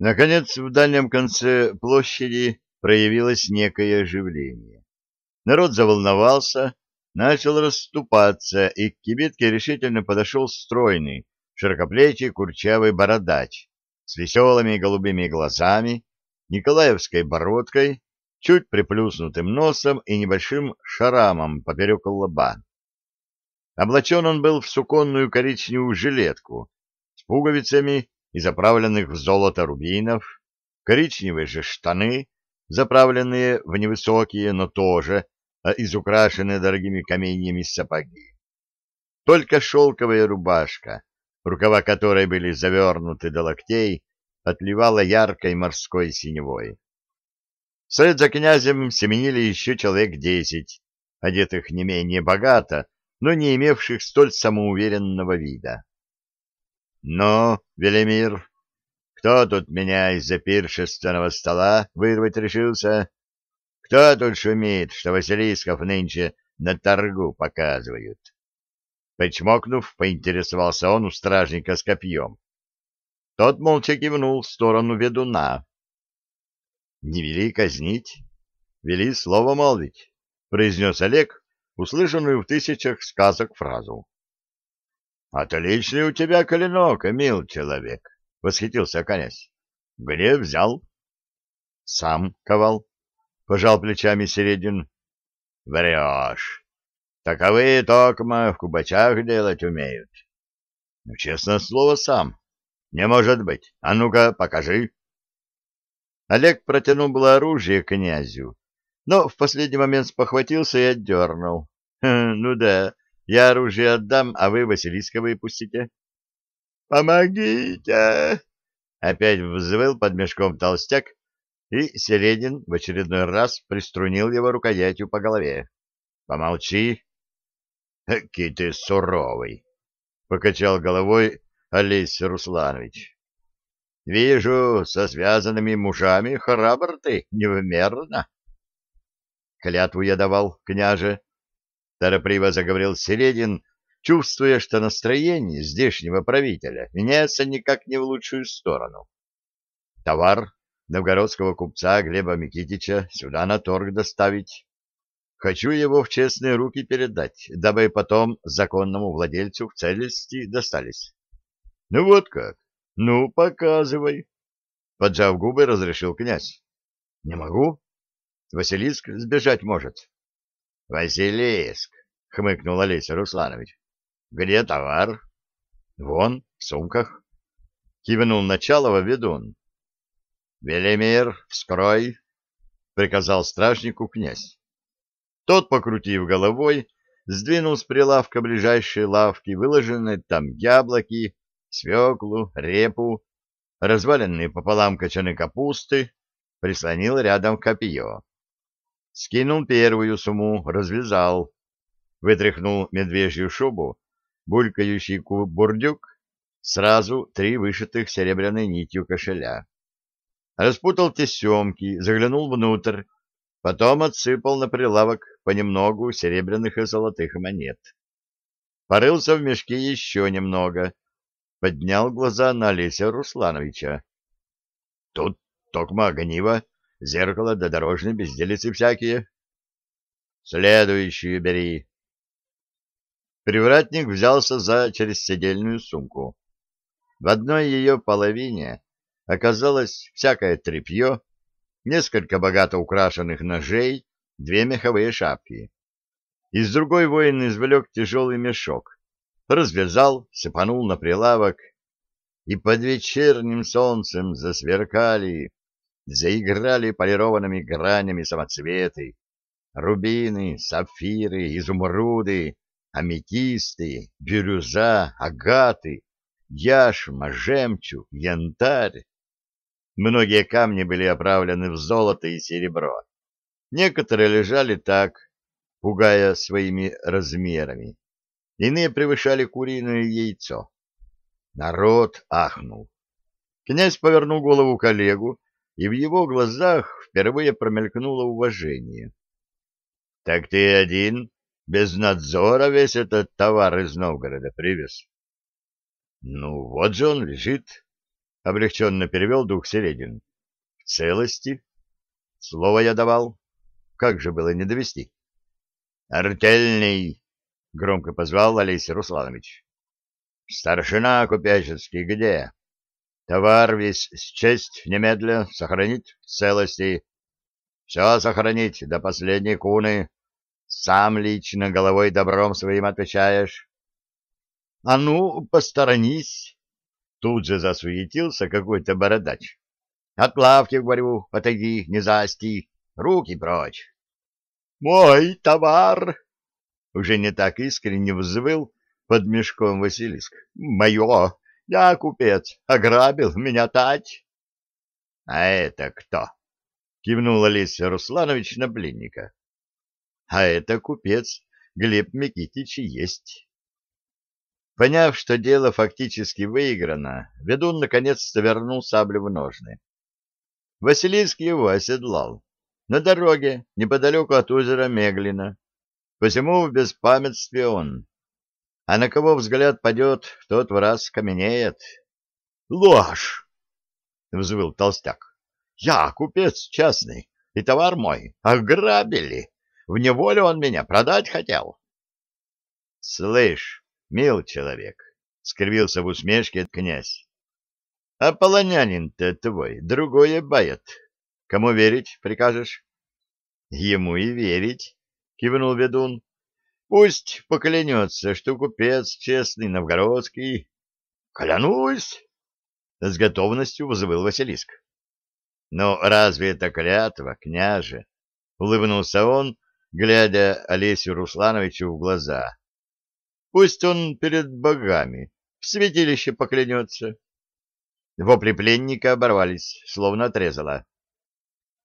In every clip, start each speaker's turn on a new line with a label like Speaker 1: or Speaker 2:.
Speaker 1: Наконец, в дальнем конце площади проявилось некое оживление. Народ заволновался, начал расступаться, и к кибитке решительно подошел стройный, широкоплечий курчавый бородач с веселыми голубыми глазами, николаевской бородкой, чуть приплюснутым носом и небольшим шарамом поперек лба. Облачен он был в суконную коричневую жилетку с пуговицами и заправленных в золото рубинов, коричневые же штаны, заправленные в невысокие, но тоже а изукрашенные дорогими каменьями сапоги. Только шелковая рубашка, рукава которой были завернуты до локтей, отливала яркой морской синевой. Вслед за князем семенили еще человек десять, одетых не менее богато, но не имевших столь самоуверенного вида. «Ну, Велимир, кто тут меня из-за пиршественного стола вырвать решился? Кто тут шумит, что Василисков нынче на торгу показывают?» Почмокнув, поинтересовался он у стражника с копьем. Тот молча кивнул в сторону ведуна. «Не вели казнить, вели слово молвить», — произнес Олег, услышанную в тысячах сказок фразу. — Отличный у тебя клинок, мил человек, — восхитился князь. — Где взял? — Сам ковал, — пожал плечами Середин. — Врешь. Таковые токма в кубачах делать умеют. — Ну, честное слово, сам. Не может быть. А ну-ка, покажи. Олег протянул было оружие князю, но в последний момент спохватился и отдернул. — Ну да, я оружие отдам, а вы Василиска выпустите. «Помогите!» Опять взвыл под мешком толстяк, и Середин в очередной раз приструнил его рукоятью по голове. «Помолчи!» «Ки ты суровый!» — покачал головой Олесь Русланович. «Вижу, со связанными мужами храбр ты невмерно!» «Клятву я давал, княже!» Торопливо заговорил Середин, чувствуя, что настроение здешнего правителя меняется никак не в лучшую сторону. Товар новгородского купца Глеба Микитича сюда на торг доставить. Хочу его в честные руки передать, дабы потом законному владельцу в целости достались. — Ну вот как? Ну, показывай. Поджав губы, разрешил князь. — Не могу. Василиск сбежать может. — Василиск, — хмыкнул Олеся Русланович. — Где товар? — Вон, в сумках. Кивнул Началова ведун. — Велимир, вскрой, — приказал стражнику князь. Тот, покрутив головой, сдвинул с прилавка ближайшей лавки, выложенные там яблоки, свеклу, репу, разваленные пополам кочаны капусты, прислонил рядом копье. Скинул первую сумму, развязал. Вытряхнул медвежью шубу, булькающий бурдюк, сразу три вышитых серебряной нитью кошеля. Распутал тесемки, заглянул внутрь, потом отсыпал на прилавок понемногу серебряных и золотых монет. Порылся в мешке еще немного, поднял глаза на Олеся Руслановича. Тут токма огниво, Зеркало да дорожные безделицы всякие. Следующую бери. Привратник взялся за чересседельную сумку. В одной ее половине оказалось всякое тряпье, несколько богато украшенных ножей, две меховые шапки. Из другой воин извлек тяжелый мешок, развязал, сыпанул на прилавок, и под вечерним солнцем засверкали заиграли полированными гранями самоцветы, рубины, сапфиры, изумруды, аметисты, бирюза, агаты, яшма, жемчуг, янтарь. Многие камни были оправлены в золото и серебро. Некоторые лежали так, пугая своими размерами. Иные превышали куриное яйцо. Народ ахнул. Князь повернул голову к Олегу и в его глазах впервые промелькнуло уважение. — Так ты один, без надзора весь этот товар из Новгорода привез? — Ну, вот же он лежит. — облегченно перевел дух Середин. — В целости. Слово я давал. Как же было не довести? — Артельный! — громко позвал Олеся Русланович. — Старшина купеческий где? Товар весь с честь немедля сохранить в целости. Все сохранить до последней куны. Сам лично головой добром своим отвечаешь. — А ну, посторонись! Тут же засуетился какой-то бородач. — От лавки, говорю, отойди, не засти, руки прочь. — Мой товар! — уже не так искренне взвыл под мешком Василиск. — Мое! Я купец, ограбил меня тать. — А это кто? — кивнул Олеся Русланович на пленника. — А это купец Глеб Микитич и есть. Поняв, что дело фактически выиграно, ведун наконец-то вернул саблю в ножны. Василиск его оседлал на дороге неподалеку от озера Меглина. Посему в беспамятстве он а на кого взгляд падет, тот в раз каменеет. — Ложь! — взвыл толстяк. — Я купец частный, и товар мой ограбили. В неволю он меня продать хотел. — Слышь, мил человек, — скривился в усмешке князь, — а полонянин-то твой другое бает. Кому верить прикажешь? — Ему и верить, — кивнул ведун. Пусть поклянется, что купец честный новгородский. — Клянусь! — с готовностью вызывал Василиск. — Ну, разве это клятва, княже? — улыбнулся он, глядя Олесю Руслановичу в глаза. — Пусть он перед богами в святилище поклянется. Вопли пленника оборвались, словно отрезало.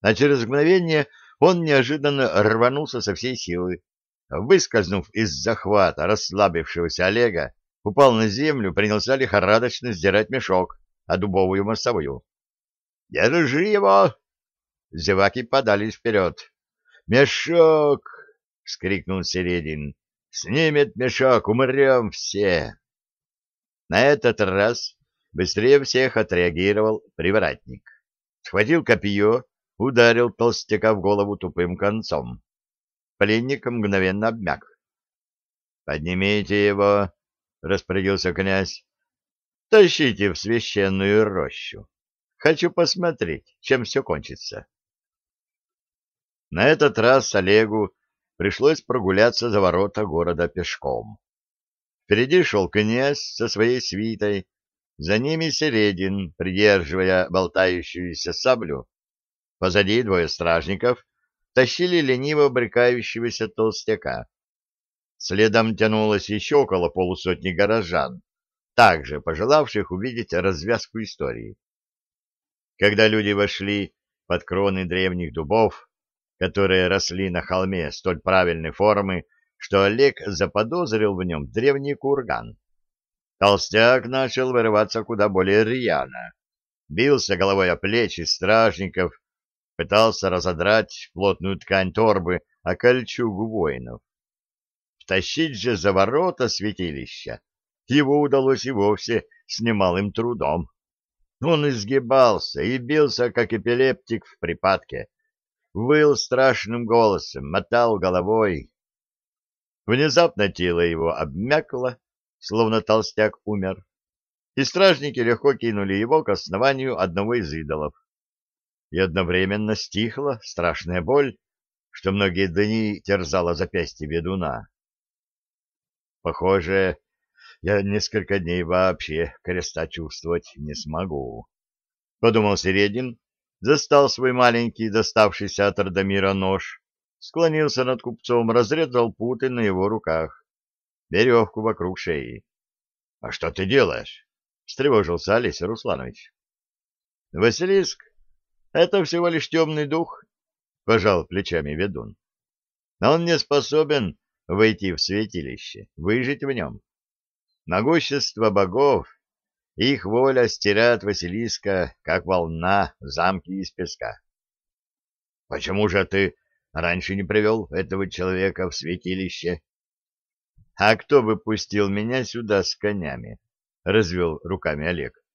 Speaker 1: А через мгновение он неожиданно рванулся со всей силы, Выскользнув из захвата расслабившегося Олега, упал на землю, принялся лихорадочно сдирать мешок, а дубовую мостовую. «Держи его!» Зеваки подались вперед. «Мешок!» — вскрикнул Середин. «Снимет мешок, умрем все!» На этот раз быстрее всех отреагировал привратник. Схватил копье, ударил толстяка в голову тупым концом. Пленник мгновенно обмяк. — Поднимите его, — распорядился князь. — Тащите в священную рощу. Хочу посмотреть, чем все кончится. На этот раз Олегу пришлось прогуляться за ворота города пешком. Впереди шел князь со своей свитой, за ними Середин, придерживая болтающуюся саблю, позади двое стражников — тащили лениво брыкающегося толстяка. Следом тянулось еще около полусотни горожан, также пожелавших увидеть развязку истории. Когда люди вошли под кроны древних дубов, которые росли на холме столь правильной формы, что Олег заподозрил в нем древний курган. Толстяк начал вырываться куда более рьяно, бился головой о плечи стражников, пытался разодрать плотную ткань торбы о кольчугу воинов. Втащить же за ворота святилища его удалось и вовсе с немалым трудом. Он изгибался и бился, как эпилептик в припадке, выл страшным голосом, мотал головой. Внезапно тело его обмякло, словно толстяк умер, и стражники легко кинули его к основанию одного из идолов и одновременно стихла страшная боль, что многие дни терзала запястье ведуна. Похоже, я несколько дней вообще креста чувствовать не смогу. Подумал Середин, застал свой маленький, доставшийся от Радомира нож, склонился над купцом, разрезал путы на его руках, веревку вокруг шеи. — А что ты делаешь? — встревожился Олеся Русланович. — Василиск это всего лишь темный дух, — пожал плечами ведун. Но он не способен войти в святилище, выжить в нем. Могущество богов, их воля стирает Василиска, как волна замки из песка. — Почему же ты раньше не привел этого человека в святилище? — А кто бы пустил меня сюда с конями? — развел руками Олег.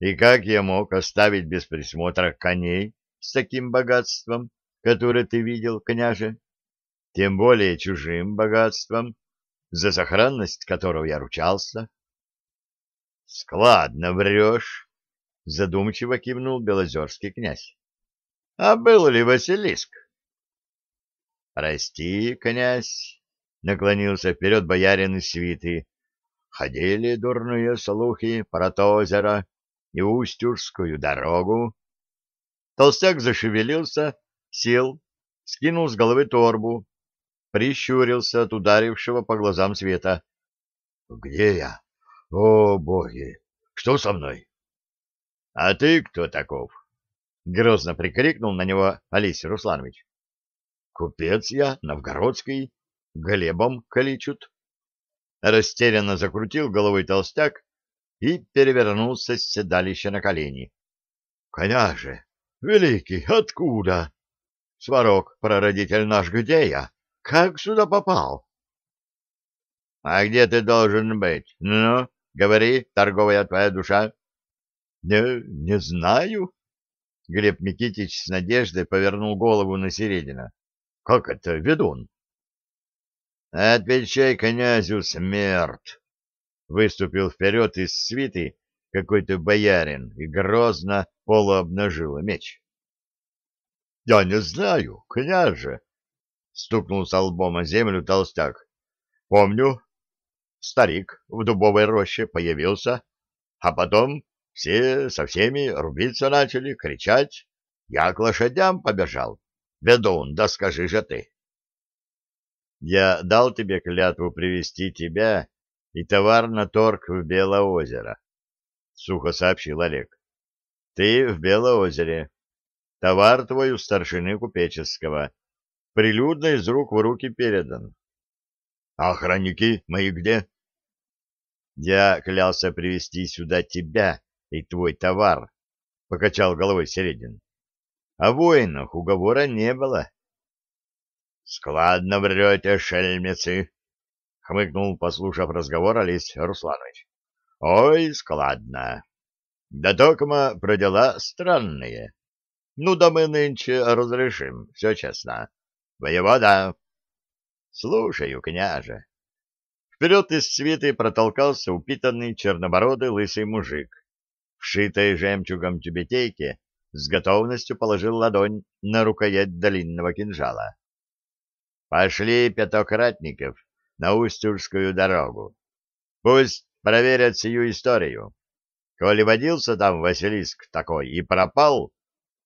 Speaker 1: И как я мог оставить без присмотра коней с таким богатством, которое ты видел, княже? Тем более чужим богатством, за сохранность которого я ручался. — Складно врешь, — задумчиво кивнул Белозерский князь. — А был ли Василиск? — Прости, князь, — наклонился вперед боярин из свиты. — Ходили дурные слухи про то озеро и Устюжскую дорогу. Толстяк зашевелился, сел, скинул с головы торбу, прищурился от ударившего по глазам света. — Где я? О, боги! Что со мной? — А ты кто таков? — грозно прикрикнул на него Алисий Русланович. — Купец я, новгородский, Глебом каличут. Растерянно закрутил головой толстяк и перевернулся с седалища на колени. — Коняже, великий, откуда? — Сварог, прародитель наш, где я? Как сюда попал? — А где ты должен быть? Ну, говори, торговая твоя душа. — Не, не знаю. Глеб Никитич с надеждой повернул голову на Середина. — Как это, ведун? — Отвечай князю смерть! — выступил вперед из свиты какой-то боярин и грозно полуобнажил меч. — Я не знаю, княже, стукнул с лбом о землю толстяк. Помню, старик в дубовой роще появился, а потом все со всеми рубиться начали, кричать. Я к лошадям побежал. Ведун, да скажи же ты. Я дал тебе клятву привести тебя и товар на торг в Белоозеро, — сухо сообщил Олег. Ты в Белоозере. Товар твой у старшины купеческого прилюдно из рук в руки передан. — А охранники мои где? — Я клялся привести сюда тебя и твой товар, — покачал головой Середин. — О воинах уговора не было. — Складно врете, шельмецы, — хмыкнул, послушав разговор Олесь Русланович. — Ой, складно. Да токма про дела странные. Ну да мы нынче разрешим, все честно. Воевода! Слушаю, княже. Вперед из свиты протолкался упитанный чернобородый лысый мужик. В шитой жемчугом тюбетейке с готовностью положил ладонь на рукоять длинного кинжала. Пошли пятократников на Устюжскую дорогу. Пусть проверят сию историю. Коли водился там Василиск такой и пропал,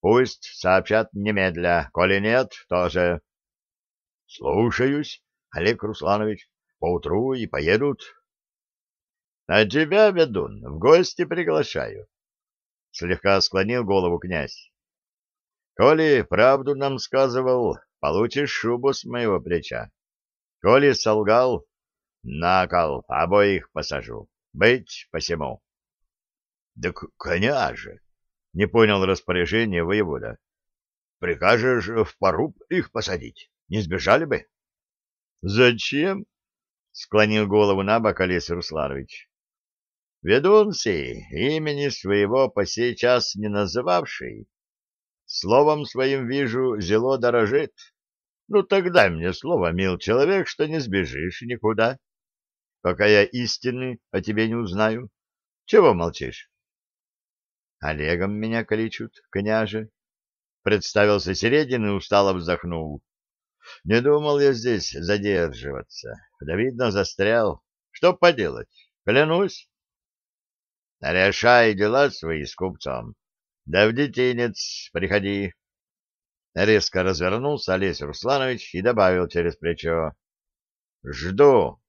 Speaker 1: пусть сообщат немедля, коли нет, тоже. — Слушаюсь, Олег Русланович. Поутру и поедут. — А тебя, ведун, в гости приглашаю. Слегка склонил голову князь. — Коли правду нам сказывал, получишь шубу с моего плеча. Коли солгал, на кол обоих посажу. Быть посему. — Да коня же! — не понял распоряжение воевода. — Прикажешь в поруб их посадить? Не сбежали бы? — Зачем? — склонил голову на бок Олесь Русланович. — Ведун сей, имени своего по сей час не называвший, словом своим вижу, зело дорожит. Ну, тогда мне слово, мил человек, что не сбежишь никуда, пока я истины о тебе не узнаю. Чего молчишь? — Олегом меня кличут, княже. Представился Середин и устало вздохнул. Не думал я здесь задерживаться. Да, видно, застрял. Что поделать? Клянусь. Решай дела свои с купцом. Да в детинец приходи. Резко развернулся Олесь Русланович и добавил через плечо. Жду.